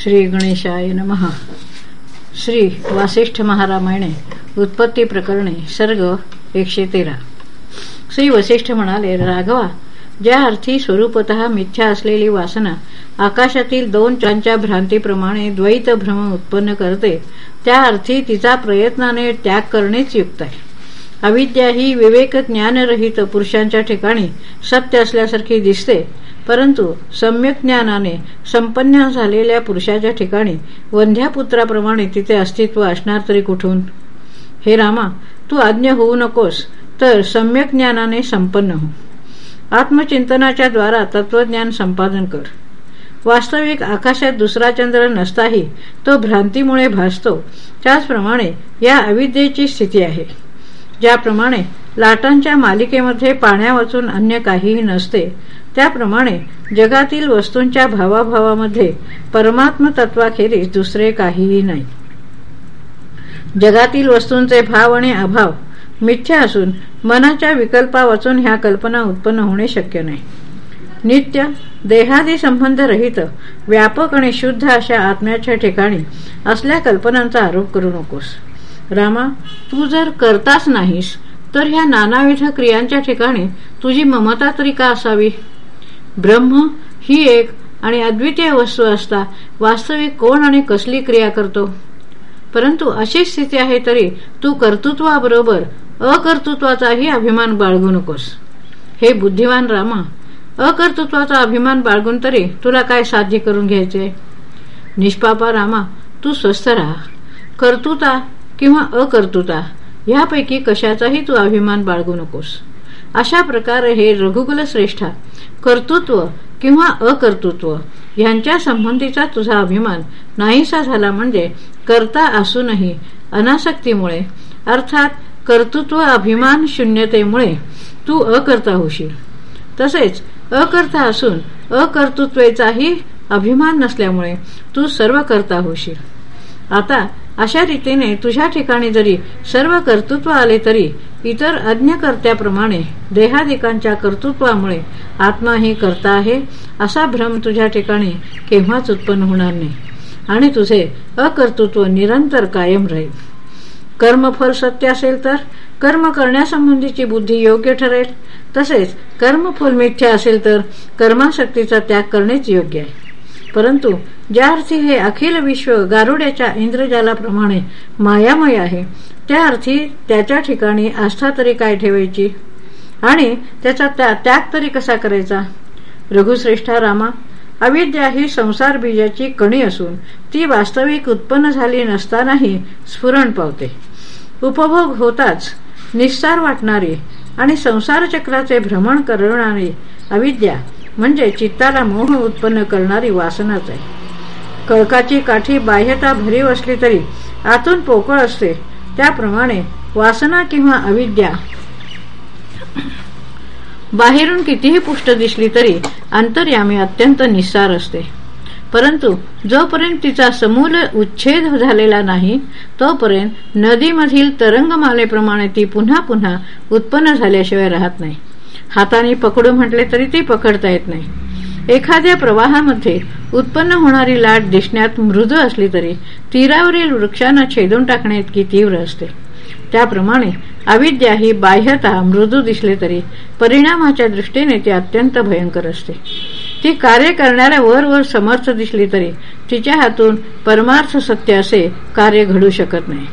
श्री गणेशाय नमः. श्री वासिष्ठ महारामायणे उत्पत्ती प्रकरणे सर्ग एकशे तेरा श्री वसिष्ठ म्हणाले राघवा ज्या अर्थी स्वरूपत मिथ्या असलेली वासना आकाशातील दोन चांच्या भ्रांतीप्रमाणे द्वैत भ्रम उत्पन्न करते त्या अर्थी तिचा प्रयत्नाने त्याग करणेच युक्त आहे. अविद्या ही विवेक ज्ञानरहित पुरुषांच्या ठिकाणी सत्य असल्यासारखी दिसते परंतु सम्यक ज्ञानाने संपन्न झालेल्या पुरुषाच्या ठिकाणी वंध्यापुत्राप्रमाणे तिथे अस्तित्व असणार तरी कुठून? हे रामा तू आज्ञ होऊ नकोस तर सम्यक ज्ञानाने संपन्न हो. आत्मचिंतनाच्या द्वारा तत्वज्ञान संपादन कर. वास्तविक आकाशात दुसरा चंद्र नसताही तो भ्रांतीमुळे भासतो त्याचप्रमाणे या अविद्येची स्थिती आहे. ज्याप्रमाणे लाटांच्या मालिकेमध्ये पाण्यावाचून अन्य काहीही नसते त्याप्रमाणे जगातील वस्तूंच्या भावाभावामध्ये परमात्म तत्वाखेरीज दुसरे काहीही नाही. जगातील वस्तूंचे भाव आणि अभाव मिथ्या असून मनाच्या विकल्पा वाचून ह्या कल्पना उत्पन्न होणे शक्य नाही. नित्य देहादी संबंध रहित व्यापक आणि शुद्ध अशा आत्म्याच्या ठिकाणी असल्या कल्पनांचा आरोप करू नकोस. रामा तू जर करताच नाहीस तर ह्या नानाविध क्रियांच्या ठिकाणी तुझी ममता तरी का असावी? ब्रह्म ही एक आणि अद्वितीय वस्तू असता वास्तविक कोण आणि कसली क्रिया करतो? परंतु अशी स्थिती आहे तरी तू कर्तृत्वाबरोबर अकर्तृत्वाचाही अभिमान बाळगू नकोस. हे बुद्धिवान रामा अकर्तृत्वाचा अभिमान बाळगून तरी तुला काय साध्य करून घ्यायचे? निष्पापा रामा तू स्वस्थ राहा. कर्तृता किंवा अकर्तृता यापैकी कशाचाही तू अभिमान बाळगू नकोस. अशा प्रकारे हे रघुकुल श्रेष्ठा कर्तृत्व किंवा अकर्तृत्व यांच्या संबंधीचा तुझा अभिमान नाहीसा झाला म्हणजे करता असूनही अनासक्तीमुळे अर्थात कर्तृत्व अभिमान शून्यतेमुळे तू अकर्ता होशील. तसेच अकर्ता असून अकर्तृत्वेचाही अभिमान नसल्यामुळे तू सर्व करता होशील. आता अशा रीतीने तुझ्या ठिकाणी जरी सर्व कर्तृत्व आले तरी इतर अज्ञकर्त्याप्रमाणे देहादिकांच्या कर्तृत्वामुळे आत्मा ही करता आहे असा भ्रम तुझ्या ठिकाणी केव्हाच उत्पन्न होणार नाही. आणि तुझे अकर्तृत्व निरंतर कायम राहील. कर्मफल सत्य असेल तर कर्म करण्यासंबंधीची बुद्धी योग्य ठरेल. तसेच कर्मफल मिथ्या असेल तर कर्माशक्तीचा त्याग करणेच योग्य आहे. परंतु ज्या अर्थी हे अखिल विश्व गारुड्याच्या इंद्रजालाप्रमाणे मायामय आहे त्या अर्थी त्याच्या ठिकाणी आस्था तरी काय ठेवायची? आणि त्याचा त्याग तरी कसा करायचा? रघुश्रेष्ठा रामा अविद्या ही संसार बीजाची कणी असून ती वास्तविक उत्पन्न झाली नसतानाही स्फुरण पावते. उपभोग होताच निस्सार वाटणारी आणि संसार चक्राचे भ्रमण करणारी अविद्या म्हणजे चित्ताला मोह उत्पन्न करणारी वासनाच आहे. कळकाची काठी बाह्यता भरीव असली तरी आतून पोकळ असते. त्याप्रमाणे वासना किंवा अविद्या बाहेरून कितीही पुष्ट दिसली तरी अंतर्यामी अत्यंत निस्सार असते. परंतु जोपर्यंत तिचा समूल उच्छेद झालेला नाही तोपर्यंत नदीमधील तरंगमालेप्रमाणे ती पुन्हा पुन्हा उत्पन्न झाल्याशिवाय राहत नाही. हाताने पकडू म्हटले तरी ती पकडता येत नाही. एखाद्या प्रवाहामध्ये उत्पन्न होणारी लाट दिसण्यात मृदू असली तरी तीरावरील वृक्षांना छेदून टाकणे इतकी तीव्र असते. त्याप्रमाणे अविद्या ही बाह्यता मृदू दिसले तरी परिणामाच्या दृष्टीने ती अत्यंत भयंकर असते. ती कार्य करणाऱ्या वर वर समर्थ दिसली तरी तिच्या हातून परमार्थ सत्य असे कार्य घडू शकत नाही.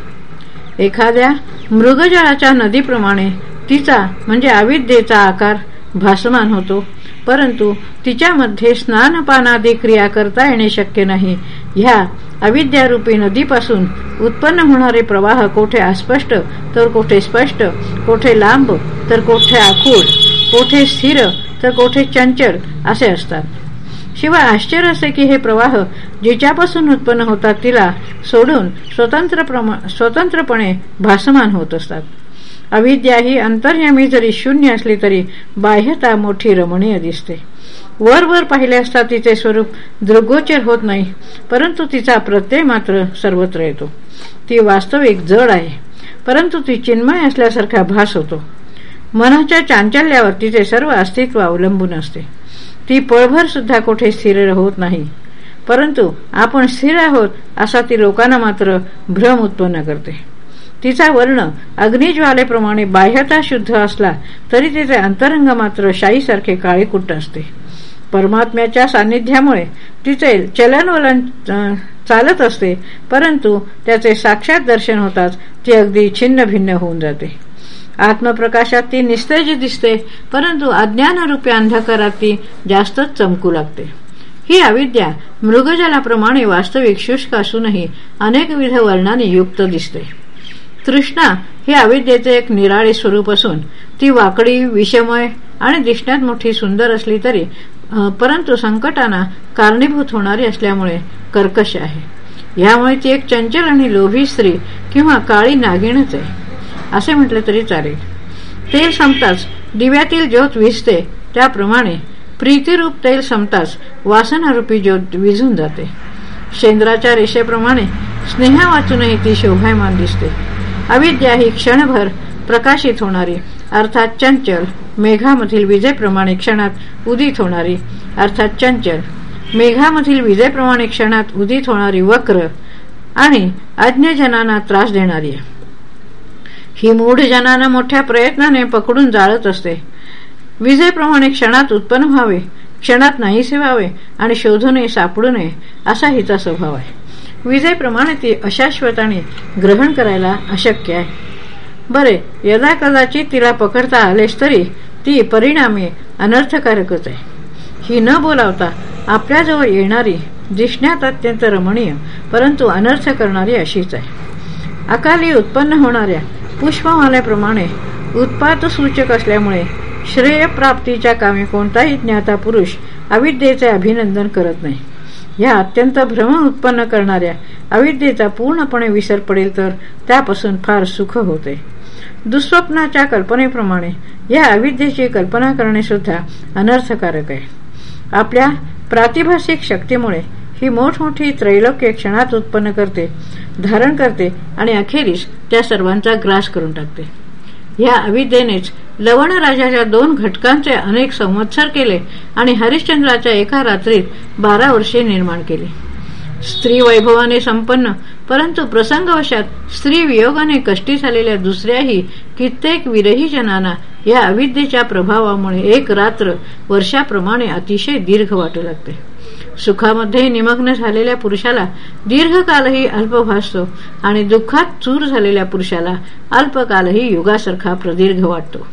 एखाद्या मृगजळाच्या नदीप्रमाणे तिचा म्हणजे अविद्येचा आकार भासमान होतो. परंतु तिच्यामध्ये स्नानपानादी क्रिया करता येणे शक्य नाही. ह्या अविद्यारूपी नदीपासून उत्पन्न होणारे प्रवाह कोठे अस्पष्ट तर कोठे स्पष्ट कोठे लांब तर कोठे आखूड कोठे स्थिर तर कोठे चंचल असे असतात. शिवाय आश्चर्य असे की हे प्रवाह जिच्यापासून उत्पन्न होतात तिला सोडून स्वतंत्र स्वतंत्रपणे भासमान होत असतात. अविद्या ही अंतर्यामी जरी शून्य असली तरी बाह्यता मोठी रमणीय दिसते. वर वर पाहिले असता तिचे स्वरूप दृगोचर होत नाही परंतु तिचा प्रत्यय मात्र सर्वत्र येतो. ती वास्तविक जड आहे परंतु ती चिन्मय असल्यासारखा भास होतो. मनाच्या चांचल्यावर तिचे सर्व अस्तित्व अवलंबून असते. ती पळभर सुद्धा कोठे स्थिर होत नाही परंतु आपण स्थिर आहोत असा ती लोकांना मात्र भ्रम उत्पन्न करते. तिचा वर्ण अग्निज्वालेप्रमाणे बाह्यता शुद्ध असला तरी तिचे अंतरंग मात्र शाईसारखे काळीकुट्ट असते. परमात्म्याच्या सान्निध्यामुळे तिचे चलनवलन चालत असते परंतु त्याचे साक्षात दर्शन होताच ती अगदी छिन्न भिन्न होऊन जाते. आत्मप्रकाशात ती निस्तेज दिसते परंतु अज्ञानरूपी अंधकारात ती जास्तच चमकू लागते. ही अविद्या मृगजलाप्रमाणे वास्तविक शुष्क असूनही अनेकविध वर्णाने युक्त दिसते. तृष्णा हे अविद्येचे एक निराळे स्वरूप असून ती वाकडी विषमय आणि दिसण्यात मोठी सुंदर असली तरी परंतु संकटांना कारणीभूत होणारी असल्यामुळे कर्कश आहे. यामुळे ती एक चंचल आणि लोभी स्त्री किंवा काळी नागिणच आहे. असे म्हटले तरी चालेल. तेल संपताच दिव्यातील ज्योत विजते त्याप्रमाणे प्रीतिरूप तेल संपताच वासनारूपी ज्योत विझून जाते. शेंद्राच्या रेषेप्रमाणे स्नेहा वाचूनही ती शोभायमान दिसते. अविद्या ही क्षणभर प्रकाशित होणारी अर्थात चंचल मेघामधील विजेप्रमाणे क्षणात उदित होणारी अर्थात चंचल मेघामधील विजेप्रमाणे क्षणात उदित होणारी वक्र आणि अज्ञजनांना त्रास देणारी. ही मूढ जनांना मोठ्या प्रयत्नाने पकडून जाळत असते. विजेप्रमाणे क्षणात उत्पन्न व्हावे क्षणात नाहीसे व्हावे आणि शोधू नये सापडू नये असा हिचा स्वभाव आहे. विजेप्रमाणे ती अशाश्वताने ग्रहण करायला अशक्य आहे. बरे यदा कदाचित तिला पकडता आलेच तरी ती परिणामी अनर्थकारकच आहे. ही न बोलावता आपल्याजवळ येणारी दिसण्यात अत्यंत रमणीय परंतु अनर्थ करणारी अशीच आहे. अकाली उत्पन्न होणाऱ्या पुष्पमाल्याप्रमाणे उत्पात सूचक असल्यामुळे श्रेयप्राप्तीच्या कामी कोणताही ज्ञाता पुरुष अविद्येचे अभिनंदन करत नाही. या अत्यंत भ्रम उत्पन्न करणाऱ्या अविद्येचा पूर्णपणे विसर पडेल तर त्यापासून फार सुख होते. दुःस्वप्नाच्या कल्पनेप्रमाणे या अविद्येची कल्पना करणे सुद्धा अनर्थकारक आहे. आपल्या प्रातिभाषिक शक्तीमुळे ही मोठमोठी त्रैलोक्य क्षणात उत्पन्न करते धारण करते आणि अखेरीस त्या सर्वांचा ग्रास करून टाकते. या अविद्येनेच लवणराजाच्या दोन घटकांचे अनेक संवत्सर केले आणि हरिश्चंद्राच्या एका रात्रीत बारा वर्षे निर्माण केले. स्त्री वैभवाने संपन्न परंतु प्रसंगवशात स्त्री वियोगाने कष्टी झालेल्या दुसऱ्याही कित्येक विरही जनांना या अविद्येच्या प्रभावामुळे एक रात्र वर्षाप्रमाणे अतिशय दीर्घ वाटू लागते. सुखामध्ये निमग्न झालेल्या पुरुषाला दीर्घकालही अल्प भासतो आणि दुःखात चूर झालेल्या पुरुषाला अल्पकालही युगासारखा प्रदीर्घ वाटतो.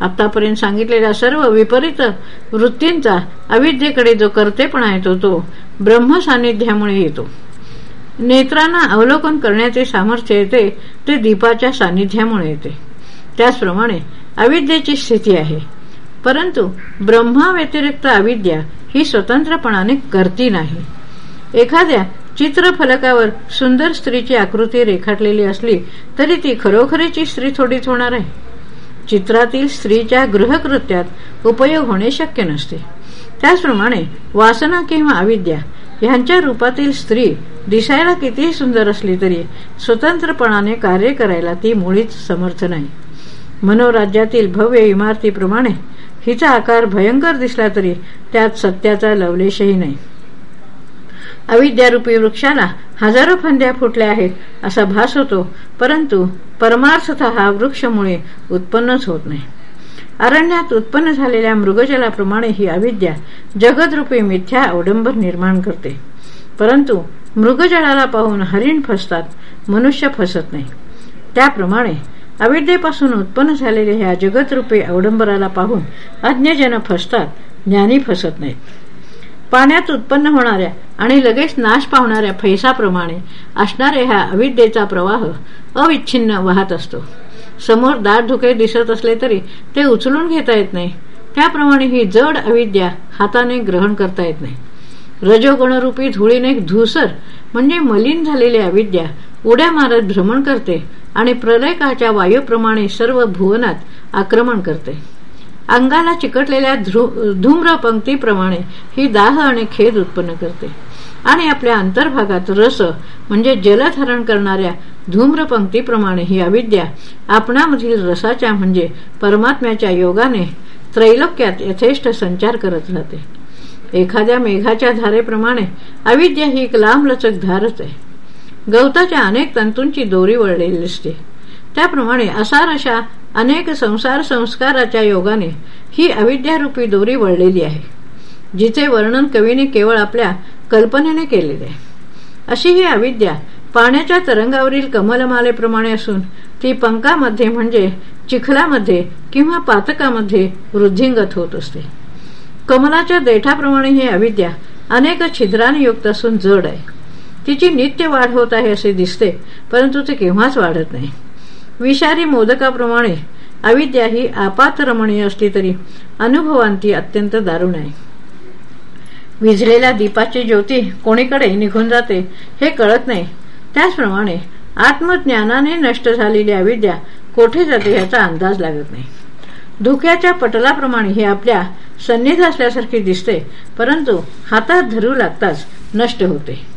आतापर्यंत सांगितलेल्या सर्व विपरीत वृत्तींचा अविद्येकडे जो कर्तेपणा येतो तो ब्रह्म सान्निध्यामुळे येतो. नेत्रांना अवलोकन करण्याचे सामर्थ्य येते ते दीपाच्या सान्निध्यामुळे येते. त्याचप्रमाणे अविद्येची स्थिती आहे. परंतु ब्रह्मा व्यतिरिक्त अविद्या ही स्वतंत्रपणाने करती नाही. एखाद्या चित्रफलकावर सुंदर स्त्रीची आकृती रेखाटलेली असली तरी ती खरोखरीची स्त्री थोडीच होणार आहे. चित्रातील स्त्रीच्या गृहकृत्यात उपयोग होणे शक्य नसते. त्याचप्रमाणे वासना किंवा अविद्या ह्यांच्या रूपातील स्त्री दिसायला कितीही सुंदर असली तरी स्वतंत्रपणाने कार्य करायला ती मुळीच समर्थ नाही. मनोराज्यातील भव्य इमारतीप्रमाणे हिचा आकार भयंकर दिसला तरी त्यात सत्याचा लवलेशही नाही. अविद्यारूपी वृक्षाला हजारो फांद्या फुटल्या आहेत असा भास होतो परंतु परमार्थत हा वृक्षमुळे उत्पन्नच होत नाही. अरण्यात उत्पन्न झालेल्या मृगजलाप्रमाणे ही अविद्या जगदरूपी मिथ्या अवडंबर निर्माण करते. परंतु मृगजळाला पाहून हरिण फसतात मनुष्य फसत नाही. त्याप्रमाणे अविद्येपासून उत्पन्न झालेल्या ह्या जगतरूपी अवडंबराला पाहून अज्ञजन फसतात ज्ञानी फसत नाहीत. पाण्यात उत्पन्न होणाऱ्या आणि लगेच नाश पावणाऱ्या फैसाप्रमाणे असणाऱ्या ह्या अविद्येचा प्रवाह अविच्छिन्न वाहत असतो. समोर दाट धुके दिसत असले तरी ते उचलून घेता येत नाही. त्याप्रमाणे ही जड अविद्या हाताने ग्रहण करता येत नाही. रजोगुणरूपी धुळीने धुसर म्हणजे मलिन झालेली अविद्या उड्या मारत भ्रमण करते आणि प्रलयकाच्या वायूप्रमाणे सर्व भुवनात आक्रमण करते. अंगाला चिकटलेल्या धूम्रपंक्तीप्रमाणे ही दाह आणि खेद उत्पन्न करते. आणि आपल्या अंतर्भागात रस म्हणजे जलधारण करणाऱ्या धूम्रपंक्तीप्रमाणे ही अविद्या आपणामधील रसाच्या म्हणजे परमात्म्याच्या योगाने त्रैलोक्यात यथेष्ट संचार करत राहते. एखाद्या मेघाच्या धारेप्रमाणे अविद्या ही एक लांबलचक धारच आहे. गवताच्या अनेक तंतूंची दोरी वळलेली असते त्याप्रमाणे असार अशा अनेक संसार संस्काराच्या योगाने ही अविद्यारूपी दोरी वळलेली आहे जिचे वर्णन कवीने केवळ आपल्या कल्पनेने केलेले आहे. अशी ही अविद्या पाण्याच्या तरंगावरील कमलमालेप्रमाणे असून ती पंकामध्ये म्हणजे चिखलामध्ये किंवा पातकामध्ये वृद्धिंगत होत असते. कमलाच्या देठाप्रमाणे ही अविद्या अनेक छिद्रांनी युक्त असून जड आहे. तिची नित्य वाढ होत आहे असे दिसते परंतु ते केव्हाच वाढत नाही. विषारी मोदकाप्रमाणे अविद्या ही आपात रमणीय असली तरी अनुभवांती अत्यंत दारुण आहे. विझलेल्या दीपाची ज्योती कोणीकडे निघून जाते हे कळत नाही. त्याचप्रमाणे आत्मज्ञानाने नष्ट झालेली अविद्या कोठे जाते याचा अंदाज लागत नाही. धुक्याच्या पटलाप्रमाणे हे आपल्या सन्निध असल्यासारखी दिसते परंतु हातात धरू लागताच नष्ट होते.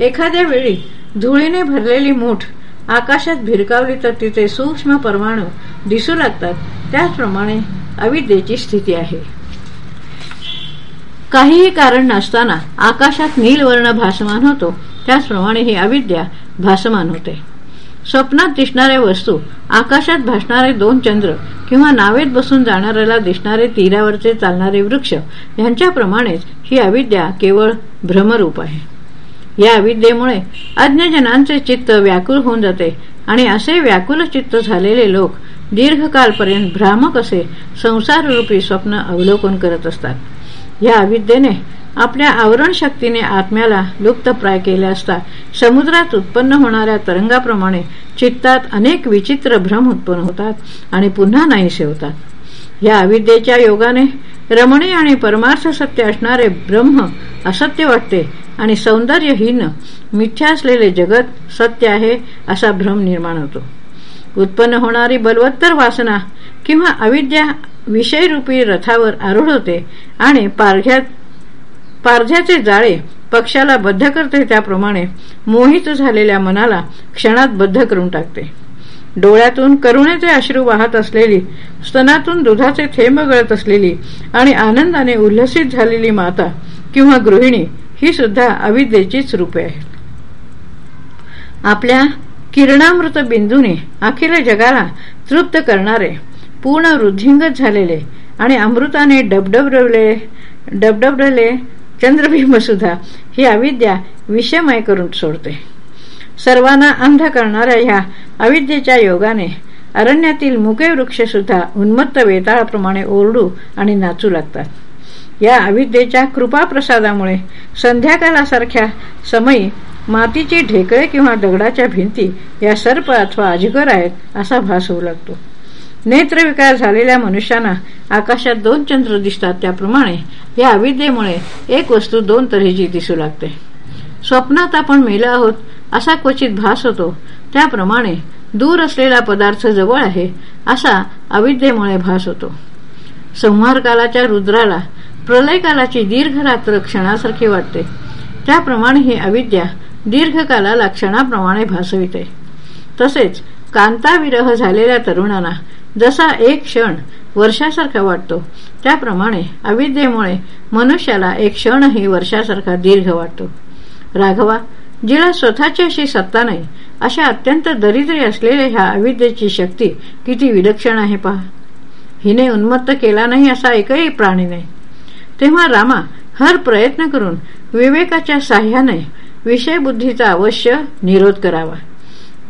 एखाद्या वेळी धुळीने भरलेली मूठ आकाशात भिरकावली तर तिथे सूक्ष्म परमाणू दिसू लागतात. त्याचप्रमाणे अविद्येची स्थिती आहे. काहीही कारण नसताना आकाशात नीलवर्ण भासमान होतो. त्याचप्रमाणे ही अविद्या भासमान होते. स्वप्नात दिसणाऱ्या वस्तू आकाशात भासणारे दोन चंद्र किंवा नावेत बसून जाणाऱ्याला दिसणारे तीरावरचे चालणारे वृक्ष यांच्याप्रमाणेच ही अविद्या केवळ भ्रमरूप आहे. या अविद्येमुळे अज्ञजनांचे चित्त व्याकुळ होऊन जाते. आणि असे व्याकुल चित्त झालेले लोक दीर्घकालपर्यंत भ्रामक असे संसाररूपी स्वप्न अवलोकन करत असतात. या अविद्येने आपल्या आवरण शक्तीने आत्म्याला लुप्तप्राय केले असता समुद्रात उत्पन्न होणाऱ्या तरंगाप्रमाणे चित्तात अनेक विचित्र भ्रम उत्पन्न होतात आणि पुन्हा नाहीसे होतात या अविद्येच्या योगाने रमणी आणि परमार्थ सत्य असणारे ब्रह्म असत्य वाटते आणि सौंदर्यहीन मिथ्या असलेले जगत सत्य आहे असा भ्रम निर्माण होतो. उत्पन्न होणारी बलवत्तर वासना किंवा अविद्या विषयरूपी रथावर आरूढ होते आणि पारघ्यात पारध्याचे जाळे पक्षाला बद्ध करते त्याप्रमाणे मोहित झालेल्या मनाला क्षणात बद्ध करून टाकते. डोळ्यातून करुणेचे अश्रू वाहत असलेली स्तनातून दुधाचे थेंब गळत असलेली आणि आनंदाने उल्हसित झालेली माता किंवा गृहिणी ही सुद्धा अविद्येचीच रूपे आहेत. आपल्या किरणामृत बिंदूने अखिल जगाला तृप्त करणारे पूर्ण वृद्धिंगत झालेले आणि अमृताने डबडबले डबडबले चंद्रबिंब सुद्धा ही अविद्या विषमय करून सोडते. सर्वांना अंध करणाऱ्या ह्या अविद्येच्या योगाने अरण्यातील मुके वृक्षसुद्धा उन्मत्त वेताळाप्रमाणे ओरडू आणि नाचू लागतात. या अविद्येच्या कृपाप्रसादामुळे संध्याकाळासारख्या समयी मातीचे ढेकळे किंवा दगडाच्या भिंती या सर्प अथवा अजगर आहेत असा भास होऊ लागतो. नेत्रविकार झालेल्या मनुष्यांना आकाशात दोन चंद्र दिसतात त्याप्रमाणे या अविद्येमुळे एक वस्तू दोन तऱ्हेची दिसू लागते. स्वप्नात आपण मेलो आहोत असा क्वचित भास होतो. त्याप्रमाणे दूर असलेला पदार्थ जवळ आहे असा अविद्येमुळे भास होतो. संहार कालाच्या रुद्राला प्रलयकालाची दीर्घ रात्र क्षणासारखी वाटते. त्याप्रमाणे ही अविद्या दीर्घकालाला क्षणाप्रमाणे भासविते. तसेच कांताविरह झालेल्या तरुणांना जसा एक क्षण वर्षासारखा वाटतो त्याप्रमाणे अविद्येमुळे मनुष्याला एक क्षणही वर्षासारखा दीर्घ वाटतो. राघवा जिला स्वतःची अशी सत्ता नाही अशा अत्यंत दरिद्री असलेल्या ह्या अविद्येची शक्ती किती विलक्षण आहे पहा. हिने उन्मत्त केला नाही असा एकही प्राणी नाही. तेव्हा रामा हर प्रयत्न करून विवेकाच्या साह्याने विषयबुद्धीचा अवश्य निरोध करावा.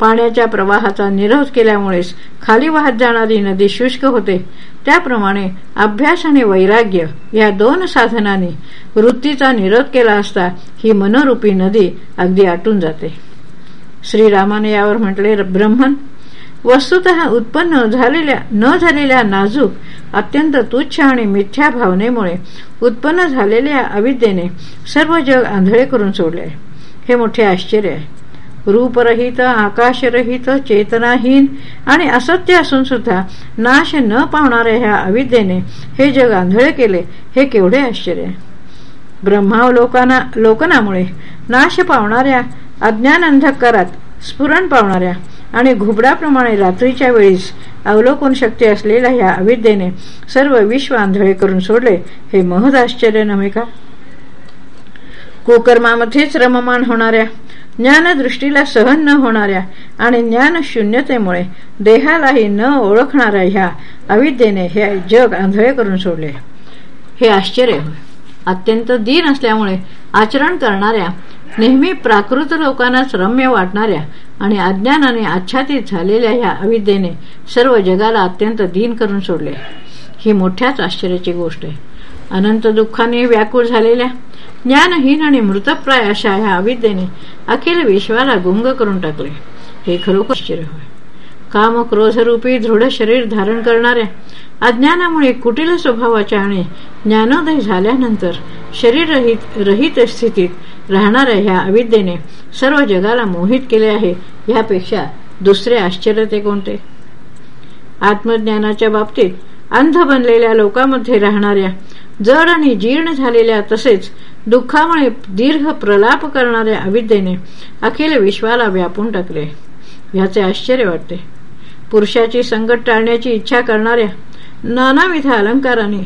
पाण्याच्या प्रवाहाचा निरोध केल्यामुळेच खाली वाहत जाणारी नदी शुष्क होते. त्याप्रमाणे अभ्यास आणि वैराग्य या दोन साधनांनी वृत्तीचा निरोध केला असता ही मनोरूपी नदी अगदी आटून जाते. श्रीरामाने यावर म्हटले ब्रह्मन वस्तुत उत्पन्न झालेल्या न झालेल्या नाजूक अत्यंत तुच्छ आणि मिथ्या भावनेमुळे उत्पन्न झालेल्या अविद्येने सर्व जग आंधळे करून सोडले. हे मोठे आश्चर्य आहे. रूपरहित आकाशरहित चेतनाहीन आणि असत्य असून सुद्धा नाश न पावणाऱ्या ह्या अविद्येने हे जग आंधळे केले हे केवढे आश्चर्य ब्रह्मावलोकाना लोकनामुळे नाश पावणाऱ्या अज्ञान अंधकारात स्फुरण पावणाऱ्या आणि घुबडाप्रमाणे रात्रीच्या वेळीस अवलोकन शक्ती असलेल्या ह्या अविद्येने सर्व विश्व आंधळे करून सोडले. हे महद आश्चर्य नव्हे का? कुकर्मामध्येच रममान होणाऱ्या ज्ञानदृष्टीला सहन न होणाऱ्या आणि ज्ञानशून्यतेमुळे देहालाही न ओळखणाऱ्या ह्या अविद्येने हे जग आंधळे करून सोडले. हे आश्चर्य होय. अत्यंत दीन असल्यामुळे आचरण करणाऱ्या नेहमी प्राकृत लोकांनाच रम्य वाटणाऱ्या आणि अज्ञानाने आच्छादित झालेल्या ह्या अविद्येने सर्व जगाला अत्यंत दीन करून सोडले. ही मोठ्याच आश्चर्याची गोष्ट आहे. अनंत दुःखाने व्याकुळ झालेल्या ज्ञानहीन आणि मृतप्राय अशा ह्या अविद्येने अखिल विश्वाला गुंग करून टाकले. हे खरोखर आश्चर्य होय. काम क्रोधरूपी दृढ शरीर धारण करणाऱ्या अज्ञानामुळे कुटील स्वभावाच्या आणि ज्ञानोदय झाल्यानंतर शरीररहित रहित स्थितीत राहणाऱ्या ह्या अविद्येने सर्व जगाला मोहित केले आहे ह्यापेक्षा दुसरे आश्चर्य ते कोणते? आत्मज्ञानाच्या बाबतीत अंध बनलेल्या लोकांमध्ये राहणाऱ्या जड आणि जीर्ण झालेल्या तसेच दुःखामुळे दीर्घ प्रलाप करणाऱ्या अविद्येने अखिल विश्वाला व्यापून टाकले. याचे आश्चर्य वाटते. पुरुषाची संकट टाळण्याची इच्छा करणाऱ्या नानाविध अलंकाराने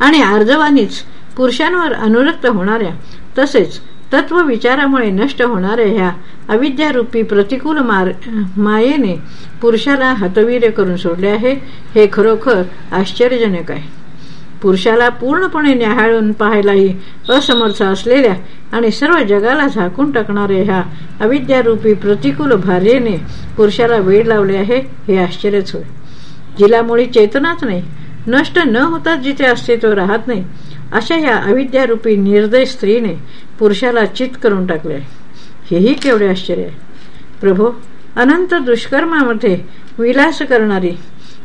आणि आर्जवानीच पुरुषांवर अनुरक्त होणाऱ्या तसेच तत्व विचारामुळे नष्ट होणाऱ्या ह्या अविद्यारूपी प्रतिकूल मार मायेने पुरुषाला हतवीर्य करून सोडले आहे हे खरोखर आश्चर्यजनक आहे. पुरुषाला पूर्णपणे न्याहाळून पाहायलाही असमर्थ असलेल्या आणि सर्व जगाला झाकून टाकणाऱ्या ह्या अविद्यारूपी प्रतिकूल भार्येने पुरुषाला वेळ लावले आहे हे आश्चर्यच होय. जिला मुळी चेतनाच नाही नष्ट न होताच जिथे अस्तित्व राहत नाही अशा या अविद्यारूपी निर्दय स्त्रीने पुरुषाला चित करून टाकले. हेही केवढे आश्चर्य आहे. प्रभो अनंत दुष्कर्मामध्ये विलास करणारी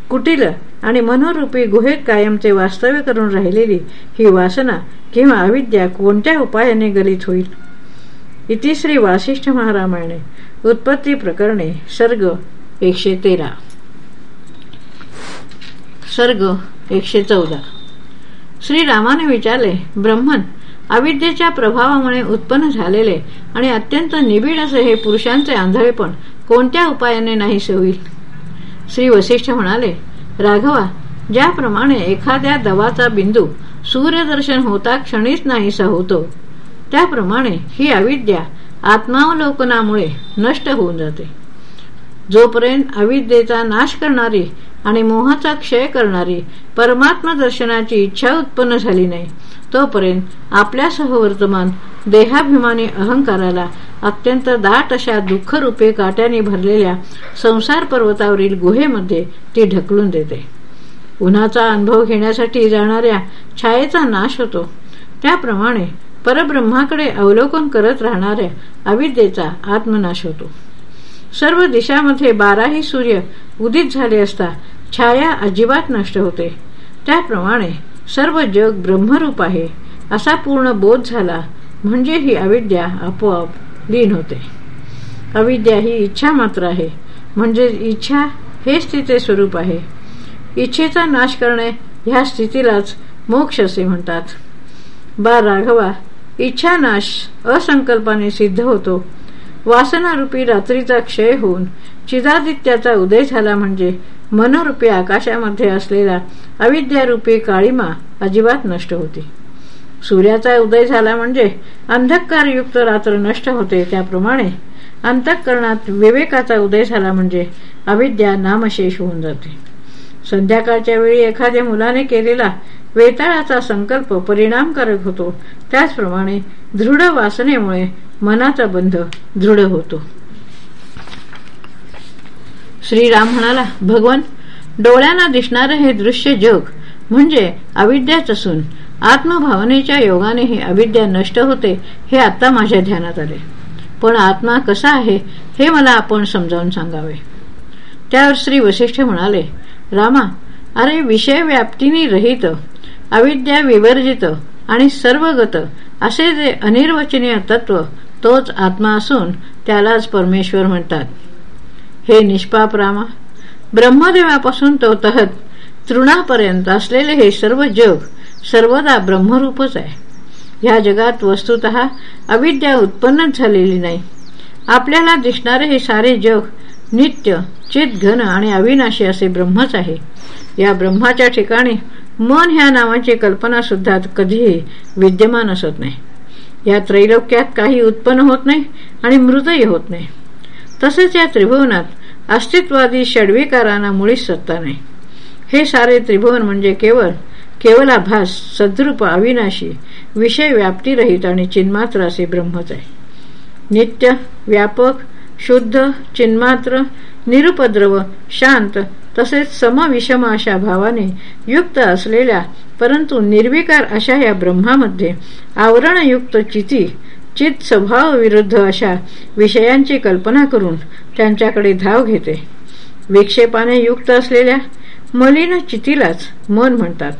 कुटील आणि मनोरूपी गुहेत कायमचे वास्तव्य करून राहिलेली ही वासना किंवा अविद्या कोणत्या उपायाने गलित होईल? इतिश्री वासिष्ठ महारामायणे उत्पत्ती प्रकरणे सर्ग एकशे तेरा. सर्ग एकशे चौदा. श्रीरामाने विचारले ब्रह्मन अविद्येच्या प्रभावामुळे उत्पन्न झालेले आणि अत्यंत निबिड असे हे पुरुषांचे आंधळेपण कोणत्या उपायाने नाहीसे होईल श्री वसिष्ठ म्हणाले राघवा ज्याप्रमाणे एखाद्या दवाचा बिंदू सूर्यदर्शन होता क्षणीच नाहीसा होतो. त्याप्रमाणे ही अविद्या आत्मावलोकनामुळे नष्ट होऊन जाते. जोपर्यंत अविद्येचा नाश करणारी आणि मोहाचा क्षय करणारी परमात्मा दर्शनाची इच्छा उत्पन्न झाली नाही. तोपर्यंत आपल्या सहवर्तमान देहाभिमानी अहंकाराला अत्यंत दाट अशा दुःख रूपे काट्याने भरलेल्या संसार पर्वतावरील गुहेमध्ये ती ढकलून देते. उन्हाचा अनुभव घेण्यासाठी जाणाऱ्या छायेचा नाश होतो. त्याप्रमाणे परब्रह्माकडे अवलोकन करत राहणाऱ्या अविद्येचा आत्मनाश होतो. सर्व दिशामध्ये बाराही सूर्य उदित झाले असता छाया अजिबात नष्ट होते. त्याप्रमाणे सर्व जग ब्रह्मरूप आहे असा पूर्ण बोध झाला म्हणजे ही अविद्या आपोआप लीन होते. अविद्या ही इच्छा मात्र आहे म्हणजे इच्छा हेच तिचे स्वरूप आहे. इच्छेचा नाश करणे ह्या स्थितीलाच मोक्ष असे म्हणतात. बा राघवा इच्छा नाश असंकल्पाने सिद्ध होतो. वासनारूपी रात्रीचा क्षय होऊन चिदादित्याचा उदय झाला म्हणजे मनोरूपी आकाशामध्ये असलेला अविद्यारूपी काळीमा अजिबात नष्ट होती. सूर्याचा उदय झाला म्हणजे अंधकारयुक्त रात्र नष्ट होते. त्याप्रमाणे अंतःकरणात विवेकाचा उदय झाला म्हणजे अविद्या नामशेष होऊन जाते. संध्याकाळच्या वेळी एखाद्या मुलाने केलेला वेताळाचा संकल्प परिणामकारक होतो. त्याचप्रमाणे दृढ वासनेमुळे मनाचा बंध दृढ होतो. श्रीराम म्हणाला भगवान डोळ्यांना दिसणारं हे दृश्य जग म्हणजे अविद्याच असून आत्मभावनेच्या योगाने ही अविद्या नष्ट होते हे आता माझ्या ध्यानात आले. पण आत्मा कसा आहे हे मला आपण समजावून सांगावे. त्यावर श्री वशिष्ठ म्हणाले रामा अरे विषय व्याप्तीने रहित अविद्या विवर्जित आणि सर्वगत असे जे अनिर्वचनीय तत्व तोच आत्मा असून त्यालाच परमेश्वर म्हणतात. हे निष्पाप रामा. ब्रह्मदेवापासून तो तहत तृणापर्यंत असलेले हे सर्व जग सर्वदा ब्रह्मरूपच आहे. ह्या जगात वस्तुत अविद्या उत्पन्नच झालेली नाही. आपल्याला दिसणारे हे सारे जग नित्य चित घन आणि अविनाशी असे ब्रह्मच आहे. या ब्रह्माच्या ठिकाणी मन ह्या नावाची कल्पना सुद्धा कधीही विद्यमान असत नाही. या त्रैलोक्यात काही उत्पन्न होत नाही आणि मृतही होत नाही. तसेच या त्रिभुवनात अस्तित्वादी षडविकारांना मुळीच सत्ता नाही. हे सारे त्रिभुवन म्हणजे केवळ केवलाभास सद्रूप अविनाशी विषय व्याप्तीरहित आणि चिन्मात्र असे ब्रह्मच आहे. नित्य व्यापक शुद्ध चिन्मात्र निरुपद्रव शांत तसेच समविषम अशा भावाने युक्त असलेल्या परंतु निर्विकार अशा या ब्रह्मामध्ये आवरणयुक्त चिती चित स्वभाव विरुद्ध अशा विषयांची कल्पना करून त्यांच्याकडे धाव घेते. विक्षेपाने युक्त असलेल्या मलिन चितीलाच मन म्हणतात.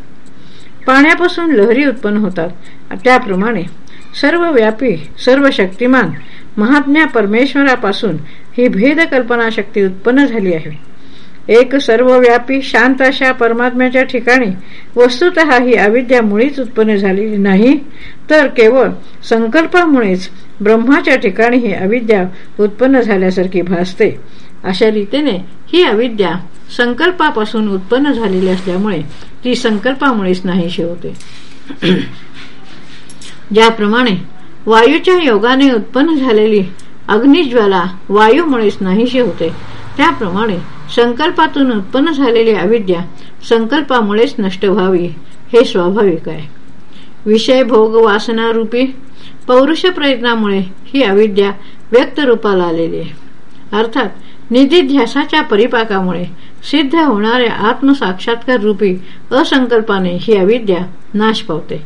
पाण्यापासून लहरी उत्पन्न होतात. त्याप्रमाणे सर्व व्यापी सर्व शक्तिमान महात्म्या परमेश्वरापासून ही भेद कल्पना शक्ती उत्पन्न झाली आहे. एक सर्वव्यापी शांत अशा परमात्म्याच्या ठिकाणी. वस्तुत ही अविद्या मुळीच उत्पन्न झालेली नाही तर केवळ संकल्पामुळेच ब्रह्माच्या ठिकाणी ही अविद्या उत्पन्न झाल्यासारखी भासते. अशा रीतीने ही अविद्या संकल्पापासून उत्पन्न झालेली असल्यामुळे ती संकल्पामुळेच नाहीशी होते. ज्याप्रमाणे वायूच्या योगाने उत्पन्न झालेली अग्निज्वाला वायूमुळेच नाहीशी होते त्याप्रमाणे संकल्पातून उत्पन्न झालेली अविद्या संकल्पामुळेच नष्ट व्हावी हे स्वाभाविक आहे. विषय भोग वासना रूपी पौरुष प्रयत्नामुळे ही अविद्या व्यक्त रूपाला आलेली आहे. अर्थात निधीध्यासाच्या परिपाकामुळे सिद्ध होणाऱ्या आत्मसाक्षात्कार रूपी असंकल्पाने ही अविद्या नाश पावते.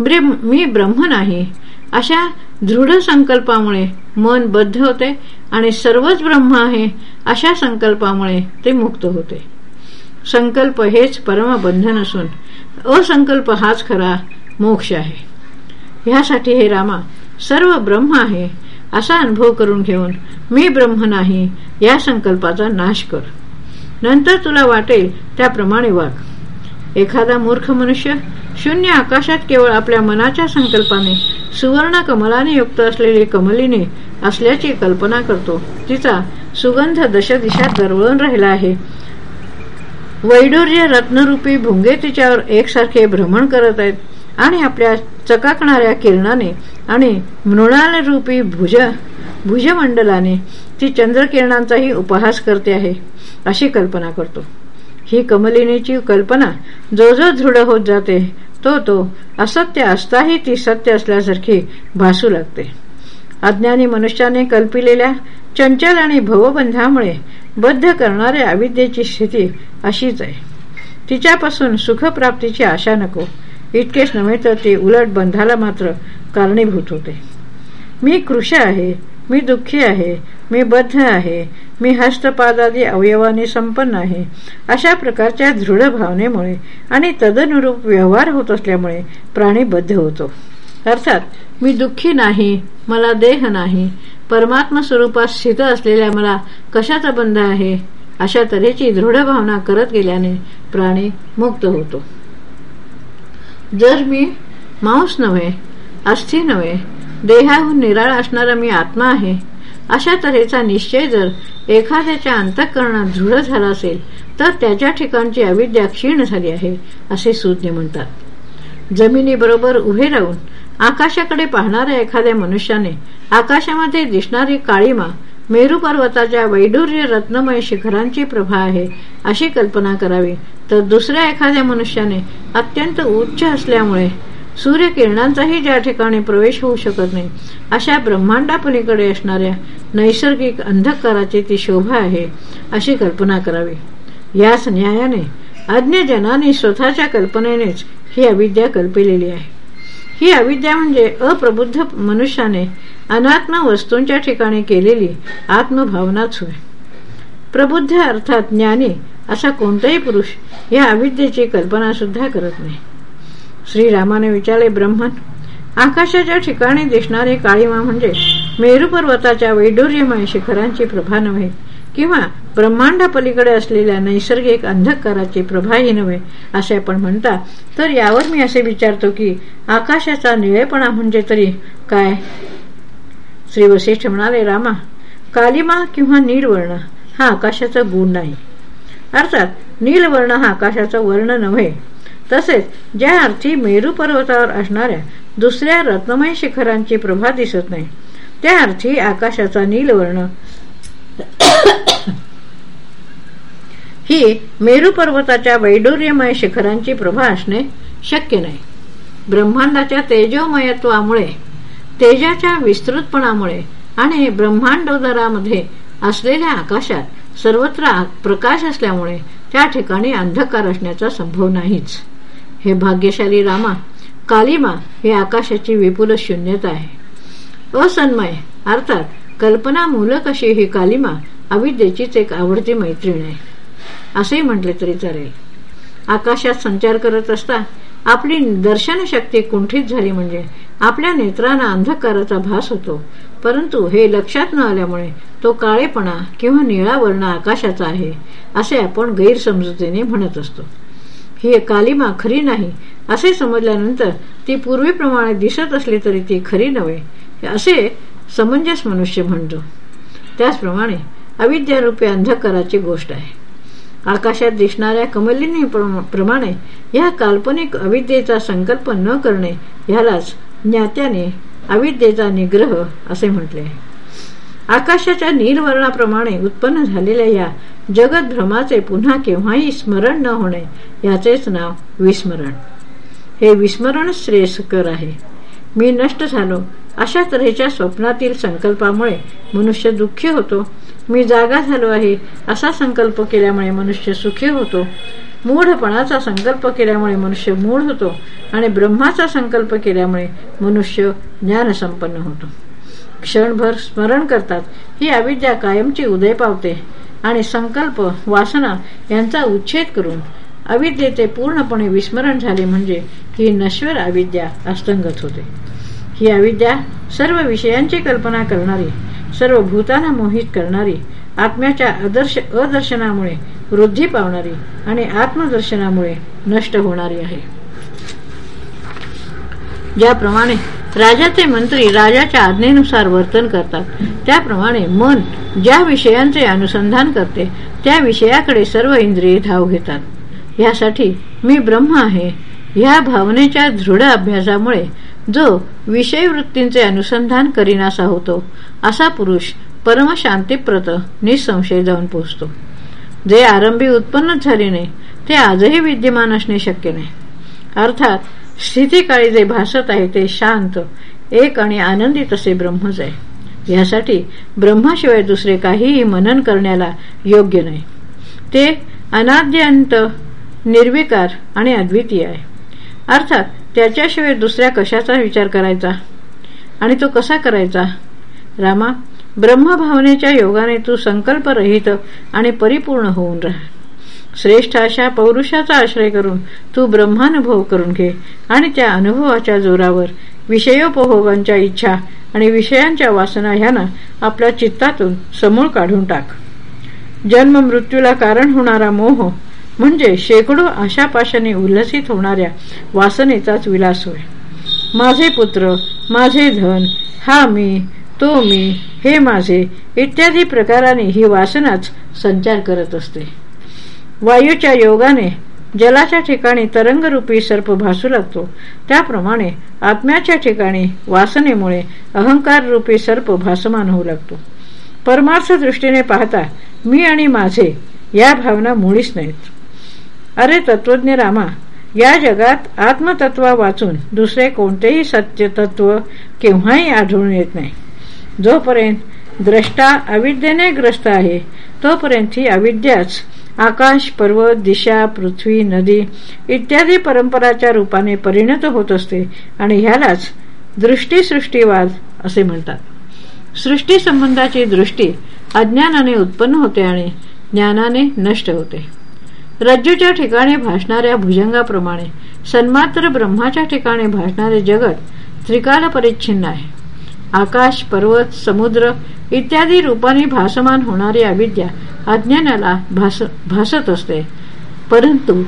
मी ब्रह्म नाही अशा दृढ संकल्पामुळे मन बद्ध होते आणि सर्वच ब्रह्म आहे अशा संकल्पामुळे ते मुक्त होते. संकल्प हेच परमबंधन असून असंकल्प हाच खरा मोक्ष आहे. ह्यासाठी हे रामा सर्व ब्रह्म आहे असा अनुभव करून घेऊन मी ब्रह्म नाही या संकल्पाचा नाश कर. नंतर तुला वाटेल त्याप्रमाणे वाघ एखादा मूर्ख मनुष्य शून्य आकाशात केवळ आपल्या मनाच्या संकल्पाने सुवर्ण कमलाने युक्त असलेली कमलिनी असल्याची कल्पना करतो. तिचा सुगंध दशदिशात दरवळून राहिला आहे. वैडूर्य रत्नरूपी भुंगे तिच्यावर एकसारखे भ्रमण करत आहेत आणि आपल्या चकाकणाऱ्या किरणाने आणि मृणालरूपी भुज भुजमंडलाने ती चंद्रकिरणांचाही उपहास करते आहे अशी कल्पना करतो. ही कमलिनीची कल्पना जो जो दृढ होत जाते. तो तो असत्य असताही ती सत्य असल्यासारखी भासू लागते. अज्ञानी मनुष्याने कल्पिलेल्या चंचल आणि भवबंधामुळे बद्ध करणाऱ्या अविद्येची स्थिती अशीच आहे. तिच्यापासून सुखप्राप्तीची आशा नको. इतकेच नव्हे तर ती उलट बंधाला मात्र कारणीभूत होते. मी कृष आहे. मी दुःखी आहे मी बद्ध आहे मी हस्तपादादी अवयवाने संपन्न आहे. अशा प्रकारच्या दृढ भावनेमुळे आणि तदनुरूप व्यवहार होत असल्यामुळे प्राणी बद्ध होतो. अर्थात मी दुःखी नाही मला देह नाही परमात्मा स्वरूपात स्थित असलेल्या मला कशाचा बंध आहे? अशा तऱ्हेची दृढ भावना करत गेल्याने प्राणी मुक्त होतो. जर मी मांस नव्हे अस्थि नव्हे देहाहून निराळा असणारा मी आत्मा आहे. अशा तऱ्हेचा निश्चय जर एखाद्याच्या अंतःकरणात दृढ झाला असेल तर त्याच्या ठिकाणची अविद्या क्षीण झाली आहे असे सूज्ञ म्हणतात. जमिनीबरोबर उभे राहून आकाशाकडे पाहणाऱ्या एखाद्या मनुष्याने आकाशामध्ये दिसणारी काळीमा मेरू पर्वताच्या वैडूर्य रत्नमय शिखरांची प्रभा आहे अशी कल्पना करावी तर दुसऱ्या एखाद्या मनुष्याने अत्यंत उच्च असल्यामुळे सूर्यकिरणांचाही ज्या ठिकाणी प्रवेश होऊ शकत नाही अशा ब्रह्मांडापलीकडे असणाऱ्या नैसर्गिक अंधकाराची ती शोभा आहे अशी कल्पना करावी. याच न्यायाने अज्ञजनाने स्वतःच्या कल्पनेनेच ही अविद्या कल्पिलेली आहे. ही अविद्या म्हणजे अप्रबुद्ध मनुष्याने अनात्म वस्तूंच्या ठिकाणी केलेली आत्मभावनाच होय. प्रबुद्ध अर्थात ज्ञानी असा कोणताही पुरुष या अविद्येची कल्पना सुद्धा करत नाही. श्रीरामाने विचारले ब्रह्मन आकाशाच्या ठिकाणी दिसणारी काळीमा म्हणजे मेरू पर्वताच्या वैडूर्यमय शिखरांची प्रभा नव्हे किंवा ब्रह्मांड पलीकडे असलेल्या नैसर्गिक अंधकाराची प्रभाही नव्हे असे आपण म्हणता. तर यावर मी असे विचारतो की आकाशाचा निळेपणा म्हणजे तरी काय? श्री वशिष्ठ म्हणाले रामा कालिमा किंवा नीलवर्ण हा आकाशाचा गुण नाही. अर्थात नीलवर्ण हा आकाशाचा वर्ण नव्हे. तसेच ज्या अर्थी मेरू पर्वतावर असणाऱ्या दुसऱ्या रत्नमय शिखरांची प्रभा दिसत नाही त्या अर्थी आकाशाचा नीलवर्ण. ही मेरू पर्वताच्या वैडूर्यमय शिखरांची प्रभा असणे शक्य नाही. ब्रह्मांडाच्या तेजोमयत्वामुळे तेजाच्या विस्तृतपणामुळे आणि ब्रह्मांडोदरामध्ये असलेल्या आकाशात सर्वत्र प्रकाश असल्यामुळे त्या ठिकाणी अंधकार असण्याचा संभव नाहीच. हे भाग्यशाली रामा कालिमा हे आकाशाची विपुल शून्यता आहे. असन्मय अर्थात कल्पना मूलक अशी ही कालिमा अविद्येचीच एक आवडती मैत्रीण आहे. असेही म्हटले तरी चालेल. आकाशात संचार करत असता आपली दर्शन शक्ती कुंठित झाली म्हणजे आपल्या नेत्रांना अंधकाराचा भास होतो. परंतु हे लक्षात न आल्यामुळे तो काळेपणा किंवा निळा वर्ण आकाशाचा आहे असे आपण गैरसमजुतीने म्हणत असतो. ही कालिमा खरी नाही असे समजल्यानंतर ती पूर्वीप्रमाणे दिसत असली तरी ती खरी नव्हे असे समंजस मनुष्य म्हणतो. त्याचप्रमाणे अविद्यारूपी अंधकाराची गोष्ट आहे. आकाशात दिसणाऱ्या कमलिनी प्रमाणे या काल्पनिक अविद्येचा संकल्प न करणे यालाच ज्ञात्याने अविद्येचा निग्रह असे म्हटले. आकाशाच्या नीलवर्णाप्रमाणे उत्पन्न झालेल्या या जगत भ्रमाचे पुन्हा केव्हाही स्मरण न होणे याचेच नाव विस्मरण. हे विस्मरण श्रेयस्कर आहे. मी नष्ट झालो. अशा तऱ्हेच्या स्वप्नातील संकल्पामुळे मनुष्य दुःखी होतो. मी जागा झालो आहे. असा संकल्प केल्यामुळे मनुष्य सुखी होतो. मूढपणाचा संकल्प केल्यामुळे मनुष्य मूढ होतो आणि ब्रह्माचा संकल्प केल्यामुळे मनुष्य ज्ञानसंपन्न होतो. क्षणभर स्मरण करतात. ही अविद्या कायमची उदय पावते. आणि संकल्प वासना यांचा उच्छेद करून अविद्येचे पूर्णपणे विस्मरण झाले म्हणजे ही नश्वर अविद्या अस्तंगत होते. ही अविद्या सर्व विषयांची कल्पना करणारी सर्व भूतांना मोहित करणारी आत्म्याच्या आदर्श अदर्शनामुळे वृद्धी पावणारी आणि आत्मदर्शनामुळे नष्ट होणारी आहे. ज्याप्रमाणे राजाचे मंत्री राजाच्या आज्ञेनुसार वर्तन करतात. त्याप्रमाणे मन ज्या विषयांचे अनुसंधान करते त्या विषयाकडे सर्व इंद्रिय धाव घेतात. यासाठी मी ब्रह्म आहे. ह्या भावनेच्या दृढ अभ्यासामुळे जो विषय वृत्तींचे अनुसंधान करीनासा होतो असा पुरुष परमशांतीप्रत निसंशय जाऊन पोहोचतो. जे आरंभी उत्पन्नच झाले नाही ते आजही विद्यमान असणे शक्य नाही. अर्थात स्थितीकाळी जे भासत आहे ते शांत एक आणि आनंदित असे ब्रह्मच आहे. यासाठी ब्रह्माशिवाय दुसरे काहीही मनन करण्याला योग्य नाही. ते अनाद्यंत निर्विकार आणि अद्वितीय आहे. अर्थात त्याच्याशिवाय दुसऱ्या कशाचा विचार करायचा? आणि तो कसा करायचा? रामा ब्रह्मभावनेच्या योगाने तू संकल्परहित आणि परिपूर्ण होऊन राहा. श्रेष्ठ अशा पौरुषाचा आश्रय करून तू ब्रह्मानुभव करून घे आणि त्या अनुभवाच्या जोरावर विषयोपभोगांच्या इच्छा आणि विषयांच्या वासना ह्यानं आपल्या चित्तातून समूळ काढून टाक. जन्म मृत्यूला कारण होणारा मोह म्हणजे शेकडो आशापाशाने उल्लसित होणाऱ्या वासनेचाच विलास होय. माझे पुत्र माझे धन हा मी तो मी हे माझे इत्यादी प्रकाराने ही वासनाच संचार करत असते. वायूच्या योगाने जलाच्या ठिकाणी तरंगरूपी सर्प भासू लागतो. त्याप्रमाणे आत्म्याच्या ठिकाणी वासनेमुळे अहंकार रूपी सर्प भासमान होऊ लागतो. परमार्थ दृष्टीने पाहता मी आणि माझे या भावना मुळीच नाहीत. अरे तत्वज्ञ रामा या जगात आत्मतत्वा वाचून दुसरे कोणतेही सत्य तत्व केव्हाही आढळून येत नाही. जोपर्यंत द्रष्टा अविद्येने ग्रस्त आहे तोपर्यंत ही अविद्याच आकाश पर्वत दिशा पृथ्वी नदी इत्यादी परंपराच्या रूपाने परिणत होत असते आणि ह्यालाच दृष्टीसृष्टीवाद असे म्हणतात. सृष्टी संबंधाची दृष्टी अज्ञानाने उत्पन्न होते आणि ज्ञानाने नष्ट होते. रज्जूच्या ठिकाणी भासणाऱ्या भुजंगाप्रमाणे सन्मात्र ब्रह्माच्या ठिकाणी भासणारे जगत त्रिकाल परिच्छिन्न आहे. आकाश पर्वत समुद्र इत्यादी रूपाने भासमान होणारी अविद्या अज्ञानाला भास भासत असते. परंतु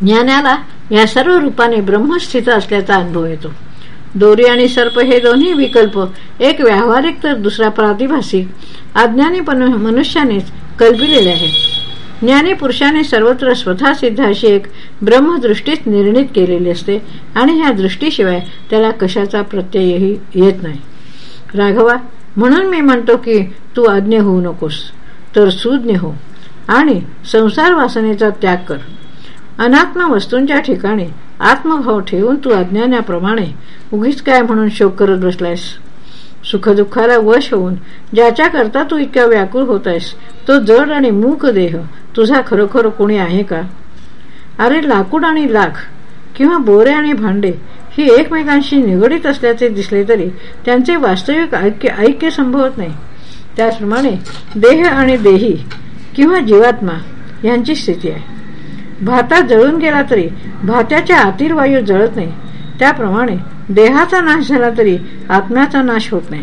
ज्ञानाला या सर्व रूपाने ब्रह्मस्थित असल्याचा अनुभव येतो. दोरी आणि सर्प हे दोन्ही विकल्प एक व्यावहारिक तर दुसरा प्रातिभाषिक. अज्ञानी मनुष्यानेच कल्पिलेले आहेत. ज्ञानी पुरुषाने सर्वत्र स्वतः सिद्ध अशी एक ब्रह्मदृष्टीच निर्णित केलेली असते आणि ह्या दृष्टीशिवाय त्याला कशाचा प्रत्ययही येत नाही. राघवा म्हणून मी म्हणतो की तू आज्ञ होऊ नकोस तर सुज्ञ हो आणि संसार वासनेचा त्याग कर. अनात्म वस्तूंच्या ठिकाणी आत्मभाव ठेवून तू अज्ञानाप्रमाणे उगीच काय म्हणून शोक करत बसलायस? सुखदुःखाला वश होऊन ज्याच्याकरता तू इतक्या व्याकुळ होत आहेस तो जड आणि मूक देह तुझा खरोखर कोणी आहे का? अरे लाकूड आणि लाख किंवा बोरे आणि भांडे ही एकमेकांशी निगडीत असल्याचे दिसले तरी त्यांचे वास्तविक ऐक्य ऐक्य संभवत नाही. त्याचप्रमाणे देह आणि देही किंवा जीवात्मा यांची स्थिती आहे. भाता जळून गेला तरी भात्याच्या आतील वायू जळत नाही. त्याप्रमाणे देहाचा नाश झाला तरी आत्म्याचा नाश होत नाही.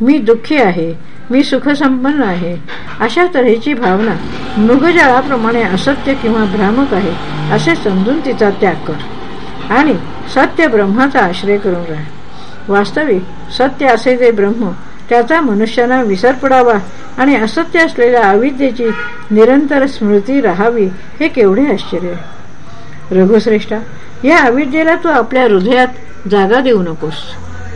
मी दुःखी आहे मी सुखसंपन्न आहे अशा तऱ्हेची भावना मृगजळाप्रमाणे असत्य किंवा भ्रामक आहे असे समजून तिचा त्याग कर आणि सत्य ब्रह्माचा आश्रय करून राहा. वास्तविक सत्य असे जे ब्रह्म त्याचा मनुष्याला विसर पडावा आणि असत्य असलेल्या अविद्येची निरंतर स्मृती राहावी हे केवढे आश्चर्य रघुश्रेष्ठा या अविद्येला तू आपल्या हृदयात जागा देऊ नकोस.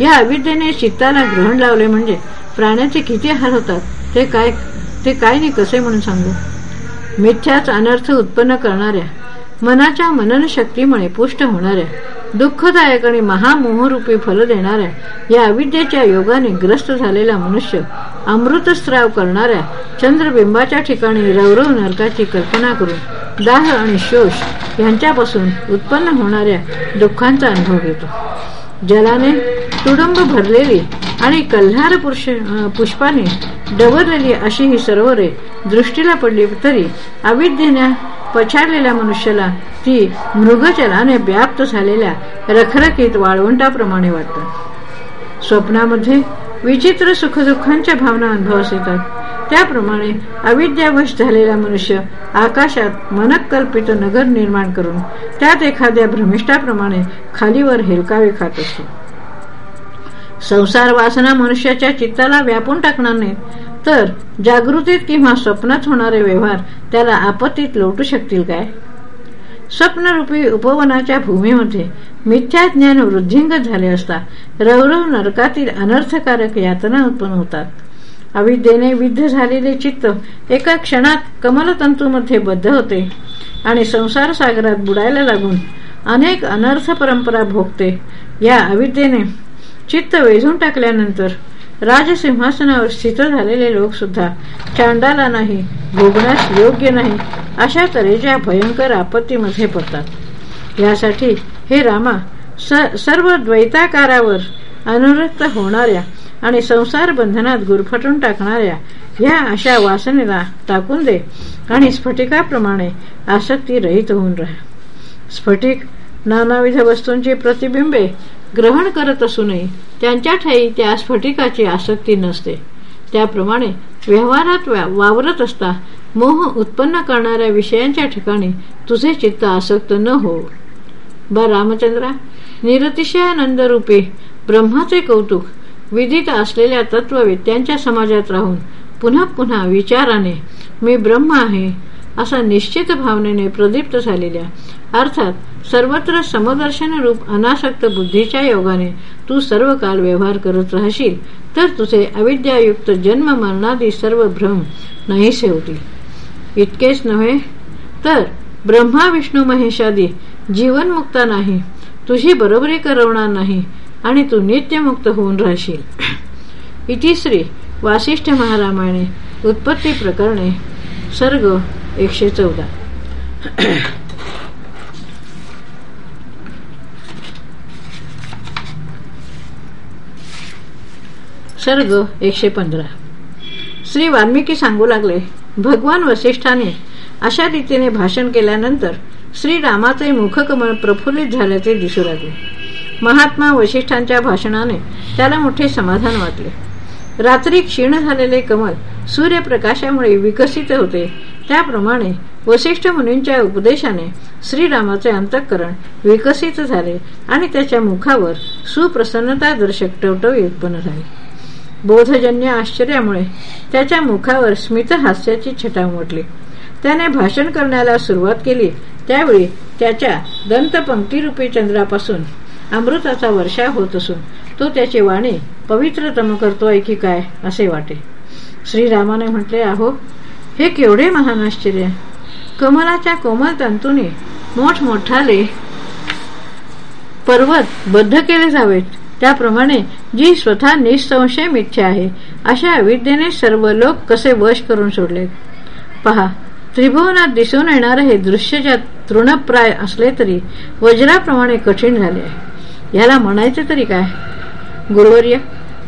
या अविद्येने चित्ताला ग्रहण लावले म्हणजे प्राण्याचे किती हाल होतात ते काय ते काय नाही कसे म्हणून सांगू? मिथ्याच अनर्थ उत्पन्न करणाऱ्या मनाच्या मनन शक्तीमुळे पुष्ट होणाऱ्या दुःखदायक आणि महामोहरूपी फल देणाऱ्या या अविद्येच्या योगाने ग्रस्त झालेला मनुष्य अमृतस्त्राव करणाऱ्या चंद्रबिंबाच्या ठिकाणी रवरव नरकाची कल्पना करून दाह आणि शोष यांच्यापासून उत्पन्न होणाऱ्या दुःखांचा अनुभव घेतो. जलाने तुडंब भरलेली आणि कल्हार पुरुष पुष्पाने डबरलेली अशी ही सरोवरे दृष्टीला पडली तरी अविद्येने पछाडलेल्या मनुष्याला ती मृगजलाने व्याप्त झालेल्या रखरखीत वाळवंटाप्रमाणे वाटतात. स्वप्नामध्ये विचित्र सुखदुःखांच्या भावना अनुभवास येतात. त्याप्रमाणे अविद्यावश झालेला मनुष्य आकाशात मनकल्पित नगर निर्माण करून त्यात एखाद्या भ्रमिष्ठाप्रमाणे खालीवर हेलकावे खात असतो. संसार वासना मनुष्याच्या चित्ताला व्यापून टाकणार नाहीत तर जागृतीत किंवा स्वप्नात होणारे व्यवहार त्याला आपत्तीत लोटू शकतील काय? स्वप्नरूपी उपवनाच्या भूमीमध्ये मिथ्या ज्ञान वृद्धिंगत झाले असता रवरव नरकातील अनर्थकारक यातना उत्पन्न होतात. अविद्येने विद्ध झालेले चित्त एका क्षणात कमलतंतूमध्ये बद्ध होते आणि संसार सागरात बुडायला लागून अनेक अनर्थ परंपरा भोगते. या अविद्येने चित्त वेधून टाकल्यानंतर राजसिंहासनावर स्थित झालेले लोक सुद्धा चांडाला नाही भोगण्यास योग्य नाही अशा तऱ्हेच्या भयंकर आपत्तीमध्ये पडतात. यासाठी हे रामा सर्व द्वैताकारावर अनुरक्त होणाऱ्या आणि संसार बंधनात गुरफटून टाकणाऱ्या ह्या अशा वासनेला टाकून दे आणि स्फटिकाप्रमाणे आसक्ती रहित होऊन राहा. स्फटिक नानाविध वस्तूंची प्रतिबिंबे ग्रहण करत असूनही त्यांच्या ठाई त्या स्फटिकाची आसक्ती नसते. त्याप्रमाणे व्यवहारात वावरत असता मोह उत्पन्न करणाऱ्या विषयांच्या ठिकाणी तुझे चित्त आसक्त न हो. बा. रामचंद्रा निरतिशयानंद रूपे ब्रह्माचे कौतुक विदित असलेल्या तत्ववेत्यांच्या समाजात राहून पुन्हा पुन्हा विचाराने मी ब्रह्म आहे असा निश्चित भावनेने प्रदीप्त झालेल्या अर्थात सर्वत्र समदर्शन रूप अनासक्त बुद्धीच्या योगाने तू सर्व काल व्यवहार करत राहशील तर तुझे अविद्यायुक्त जन्म मरणादी सर्व भ्रम नाहीसे होतील इतकेच नव्हे तर ब्रह्मा विष्णू महेशादी जीवनमुक्ता नाही तुझी बरोबरी करवणार नाही आणि तू नित्यमुक्त होऊन राहशील. इतिश्री वासिष्ठ महारामाने उत्पत्ती प्रकरणे सर्ग एकशे चौदा. सर्ग एकशे पंधरा. श्री वाल्मिकी सांगू लागले भगवान वसिष्ठाने अशा रीतीने भाषण केल्यानंतर श्री रामाचे मुखकमळ प्रफुल्लित झाल्याचे दिसू लागले. महात्मा वशिष्ठांच्या भाषणाने त्याला मोठे समाधान वाटले. रात्री क्षीण झालेले कमल सूर्यप्रकाशामुळे विकसित होते. त्याप्रमाणे वसिष्ठ मुनींच्या उपदेशाने श्रीरामाचे अंतःकरण विकसित झाले आणि त्याच्या मुखावर सुप्रसन्नता दर्शक टवटवी उत्पन्न झाली. बोधजन्य आश्चर्यामुळे त्याच्या मुखावर स्मित हास्याची छटा उमटली. त्याने भाषण करण्याला सुरुवात केली. त्यावेळी त्याच्या दंतपंक्तीरूपी चंद्रापासून अमृताचा वर्षा होत असून तो त्याची वाणी पवित्रतम करतोय की काय असे वाटे. श्रीरामाने म्हटले आहो हे केवढे महान आश्चर्य. कमलाच्या कोमल तंतूने मोठमोठाले पर्वत बद्ध केले जावेत. त्याप्रमाणे जी स्वतः निसंशय मिथ्या आहे अशा अविद्येने सर्व लोक कसे वश करून सोडले पहा त्रिभुवनात दिसून येणारे हे दृश्य तृणप्राय असले तरी वज्राप्रमाणे कठीण झाले आहे. याला म्हणायचे तरी काय? गुरुवर्य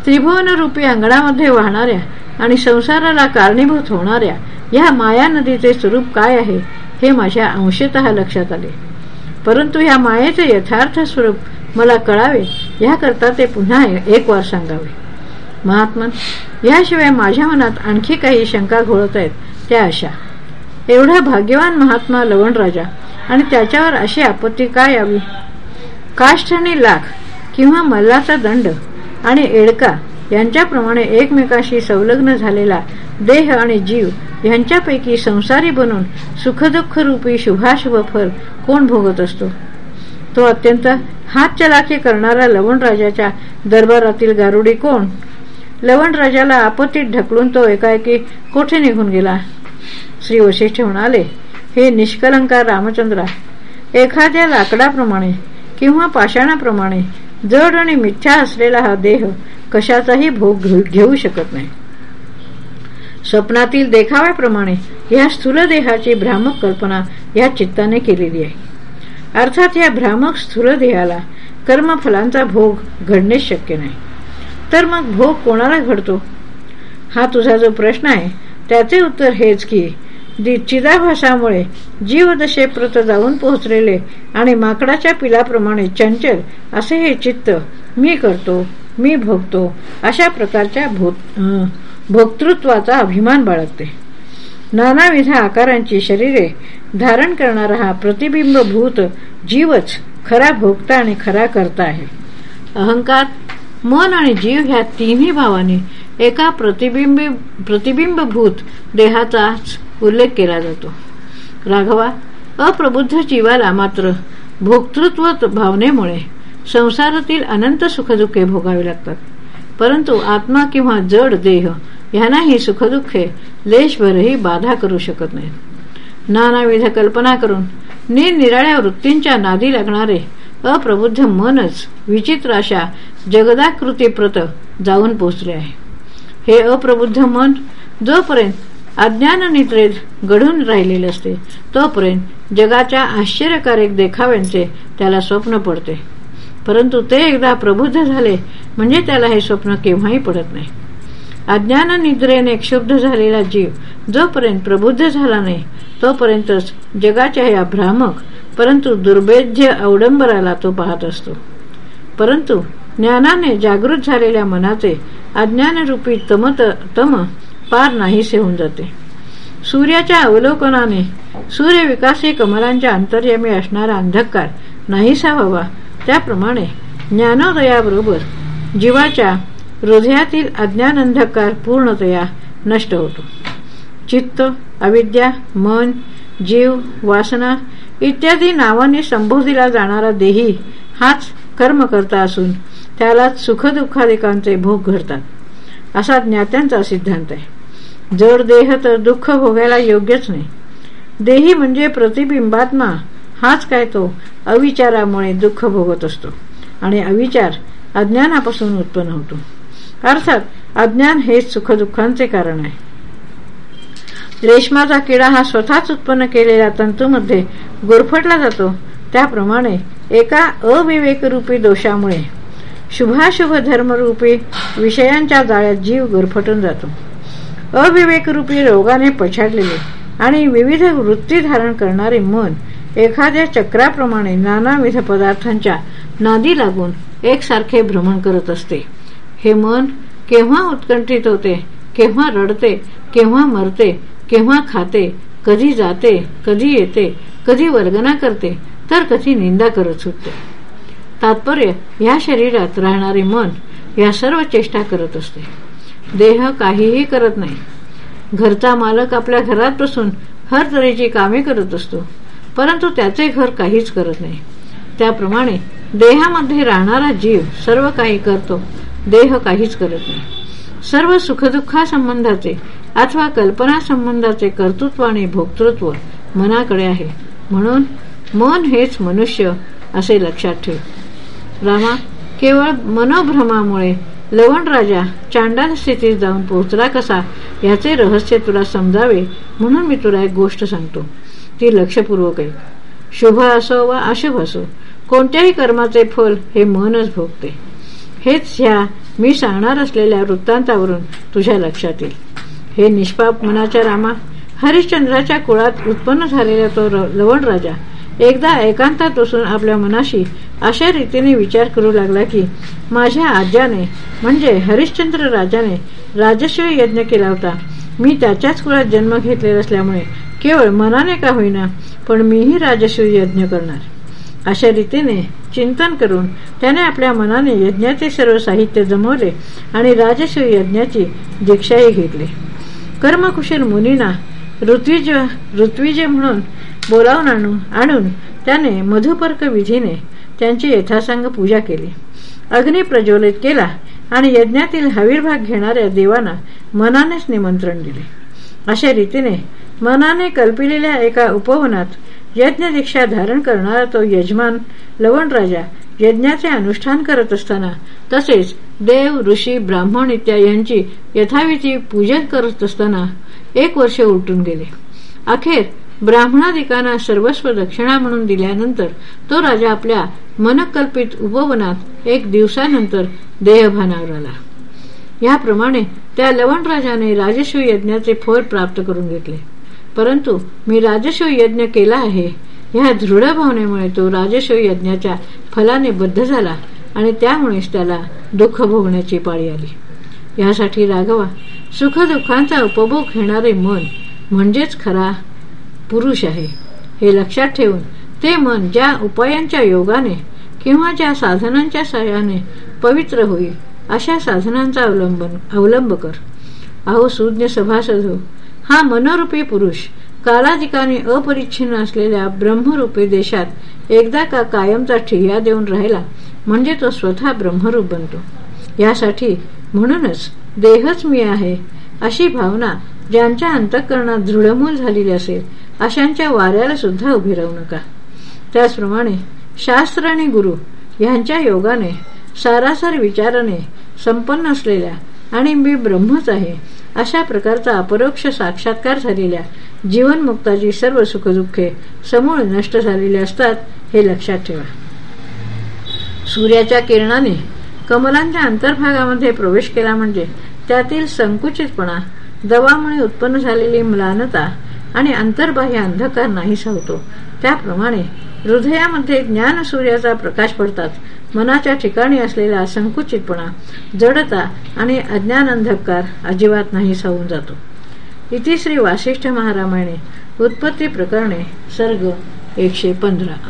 त्रिभुवन रूपी अंगणामध्ये वाहणाऱ्या आणि संसाराला कारणीभूत होणाऱ्या या माया नदीचे स्वरूप काय आहे हे माझ्या अंशत लक्षात आले. परंतु या मायेचे यथार्थ स्वरूप मला कळावे याकरता ते पुन्हा एक वार सांगावे. महात्मन याशिवाय माझ्या मनात आणखी काही शंका घोळत आहेत त्या अशा. एवढा भाग्यवान महात्मा लवण राजा आणि त्याच्यावर अशी आपत्ती काय यावी? काष्ठ आणि लाख किंवा मल्लाचा दंड आणि एडका यांच्याप्रमाणे एकमेकाशी संलग्न झालेला देह आणि जीव यांच्यापैकी संसारी बनून सुखदुःख रूपी शुभाशुभ फल कोण भोगत असतो? तो अत्यंत हात चलाखी करणारा लवणराजाच्या दरबारातील गारुडी कोण? लवणराजाला आपत्तीत ढकलून तो एकाएकी कोठे निघून गेला? श्री वशिष्ठ म्हणाले हे निष्कलंकार रामचंद्रा एखाद्या लाकडाप्रमाणे किंवा पाषाणाप्रमाणे जड आणि मिथ्या असलेला हा देह कशाचाही भोग घेऊ शकत नाही. स्वप्नातील देखाव्याप्रमाणे या स्थूल देहाची भ्रामक कल्पना या चित्ताने केलेली आहे. अर्थात या भ्रामक स्थूल देहाला कर्मफलांचा भोग घडणे शक्य नाही. तर मग भोग कोणाला घडतो? हा तुझा जो प्रश्न आहे त्याचे उत्तर हेच की चिदाभासामुळे जीवदशेप्रत जाऊन पोहोचलेले आणि माकडाच्या पिलाप्रमाणे चंचल असे हे चित्त मी करतो मी भोगतो अशा प्रकारच्या भोक्तृत्वाचा अभिमान बाळगते. नानाविध आकारांची शरीरे धारण करणारा हा प्रतिबिंबभूत जीवच खरा भोगता आणि खरा करता आहे. अहंकार मन आणि जीव ह्या तिन्ही भावाने एका प्रतिबिंब प्रतिबिंबभूत देहाचाच उल्लेख केला जातो. राघवा अप्रबुद्ध जीवाला मात्र भोक्तृत्व भावनेमुळे संसारातील अनंत सुखदुःखे भोगावी लागतात. परंतु आत्मा किंवा जड देह ह्यांनाही सुखदुःखे लेशभरही बाधा करू शकत नाहीत. नानाविध कल्पना करून निरनिराळ्या वृत्तींच्या नादी लागणारे अप्रबुद्ध मनच विचित्र अशा जगदाकृतीप्रत जाऊन पोचले आहे. हे अप्रबुद्ध मन जोपर्यंत अज्ञान निद्रेत घडून राहिलेले असते तोपर्यंत जगाच्या आश्चर्यकारक देखाव्यांचे त्याला स्वप्न पडते. परंतु ते एकदा प्रबुद्ध झाले म्हणजे त्याला हे स्वप्न केव्हाही पडत नाही. अज्ञान निद्रेने क्षुब्ध झालेला जीव जोपर्यंत प्रबुद्ध झाला नाही तोपर्यंतच जगाच्या या भ्रामक परंतु दुर्भेद्य अवडंबराला तो पाहत असतो. परंतु ज्ञानाने जागृत झालेल्या मनाचे अज्ञानरूपी तमत तम पार नाहीसे होऊन जाते. सूर्याच्या अवलोकनाने सूर्यविकासी कमलांच्या अंतर्यमी असणारा अंधकार नाहीसा व्हावा. त्याप्रमाणे ज्ञानोदयाबरोबर जीवाच्या हृदयातील अज्ञान अंधकार पूर्णतया नष्ट होतो. चित्त अविद्या मन जीव वासना इत्यादी नावाने संबोधिला जाणारा देही हाच कर्म करता असून त्यालाच सुखदुःखादिकांचे भोग घडतात. असा ज्ञात्यांचा सिद्धांत आहे. जड देह तर दुःख भोगायला योग्यच नाही. देही म्हणजे प्रतिबिंबात्मा. हाच काय तो अविचारामुळे दुःख भोगत असतो. आणि अविचार अज्ञानापासून उत्पन्न होतो. अर्थात अज्ञान हेच सुखदुःखांचे कारण आहे. रेशमाचा किडा हा स्वतःच उत्पन्न केलेल्या तंतूमध्ये गुरफटला जातो. त्याप्रमाणे एका अविवेकरूपी दोषामुळे शुभाशुभ धर्मरूपी विषयांच्या जाळ्यात जीव गुरफटून जातो. अविवेकरूपी रोगाने पछाडलेले आणि विविध वृत्ती धारण करणारे मन एखाद्या चक्राप्रमाणे नानाविध पदार्थांच्या नादी लागून एकसारखे भ्रमण करत असते. हे मन केव्हा उत्कंठित होते केव्हा रडते केव्हा मरते केव्हा खाते कधी जाते कधी येते कधी वर्गना करते तर कधी निंदा करत सुटते. तात्पर्य या शरीरात राहणारे मन या सर्व चेष्टा करत असते. देह काहीही करत नाही. घरचा मालक आपल्या घरात बसून हर तऱ्हेची कामे करत असतो परंतु त्याचे घर काहीच करत नाही. त्याप्रमाणे देहामध्ये राहणारा जीव सर्व काही करतो देह काहीच करत नाही. सर्व सुखदुःखासंबंधाचे अथवा कल्पना संबंधाचे कर्तृत्व आणि भोक्तृत्व मनाकडे आहे. म्हणून मन हेच मनुष्य असे लक्षात ठेव. रामा केवळ मनोभ्रमामुळे लवण राजा चांडाल स्थितीत जाऊन पोहोचला कसा याचे रहस्य तुला समजावे म्हणून मी तुला एक गोष्ट सांगतो. ती लक्षपूर्वक आहे शुभ असो वा अशुभ असो कोणत्याही कर्माचे फल हे मनच भोगते. हेच ह्या मी सांगणार असलेल्या वृत्तांतावरून तुझ्या लक्षात येईल. हे निष्पाप मनाच्या रामा हरिश्चंद्राच्या कुळात उत्पन्न झालेला तो लवण राजा एकदा एकांतात बसून आपल्या मनाशी अशा रीतीने विचार करू लागला की माझ्या आज्याने म्हणजे हरिश्चंद्र राजाने राजश्रय यज्ञ केला होता. मी त्याच्याच कुळात जन्म घेतलेला असल्यामुळे केवळ मनाने का होईना पण मीही राजश्री यज्ञ करणार. अशा रीतीने चिंतन करून त्याने आपल्या मनाने यज्ञाचे सर्व साहित्य जमवले आणि राजश्री यज्ञाची दीक्षाही घेतली. कर्मकुशल मुनीना ऋत्विज ऋत्विजे म्हणून बोलावून आणून आणून त्याने मधुपर्क विधीने त्यांची यथासांग पूजा केली. अग्नी प्रज्वलित केला आणि यज्ञातील हवीरभाग घेणाऱ्या देवांना मनानेच निमंत्रण दिले. अशा रीतीने मनाने कल्पिलेल्या एका उपवनात यज्ञ दीक्षा धारण करणारा तो यजमान लवण राजा यज्ञाचे अनुष्ठान करत असताना तसेच देव ऋषी ब्राह्मण इत्या यांची यथाविधी पूजन करत असताना एक वर्ष उलटून गेले. अखेर ब्राह्मणादिकांना सर्वस्व दक्षिणा म्हणून दिल्यानंतर तो राजा आपल्या मनकल्पित उपवनात एक दिवसानंतर देहभानावर आला. याप्रमाणे त्या लवण राजाने राजस्व यज्ञाचे फळ प्राप्त करून घेतले. परंतु मी राजस्व यज्ञ केला आहे ह्या दृढ भावनेमुळे तो राजस्व यज्ञाच्या फलाने बद्ध झाला आणि त्यामुळेच त्याला दुःख भोगण्याची पाळी आली. यासाठी राघवा सुखदुःखांचा उपभोग घेणारे मन म्हणजेच खरा पुरुष आहे. हे लक्षात ठेवून ते मन ज्या उपायांच्या योगाने किंवा ज्या साधनांच्या सहाय्याने पवित्र होईल अशा साधनांचा अवलंबन अवलंब कर. अहो सूज्ञ सभासद हा मनोरूपी पुरुष कालाधिकाने अपरिच्छिन्न असलेल्या ब्रह्मरूपी देशात एकदा का कायमचा ठिय्या देऊन राहिला म्हणजे तो स्वतः ब्रह्मरूप बनतो. यासाठी म्हणूनच देहच मी आहे अशी भावना ज्यांच्या अंतःकरणात दृढमूल झालेली असेल अशांच्या वाऱ्याला सुद्धा उभी राहू नका. त्याचप्रमाणे शास्त्र आणि गुरु यांच्या योगाने सारासार विचाराने संपन्न असलेल्या आणि मी ब्रह्मच आहे अशा प्रकारचा अपरोक्ष साक्षात्कार झालेल्या जीवनमुक्ताची सर्व सुखदुःखे समूळ नष्ट झालेली असतात हे लक्षात ठेवा. सूर्याच्या किरणाने कमलांच्या अंतर्भागामध्ये प्रवेश केला म्हणजे त्यातील संकुचितपणा दवामुळे उत्पन्न झालेली म्लानता आणि अंतर्बाह्य अंधकार नाहीसा होतो त्याप्रमाणे हृदयामध्ये ज्ञान सूर्याचा प्रकाश पडतात. मनाच्या ठिकाणी असलेला संकुचितपणा जडता आणि अज्ञान अंधकार अजिबात नाहीसा होऊन जातो. इतिश्री वासिष्ठ महारामाने उत्पत्ती प्रकरणे सर्ग एकशे पंधरा.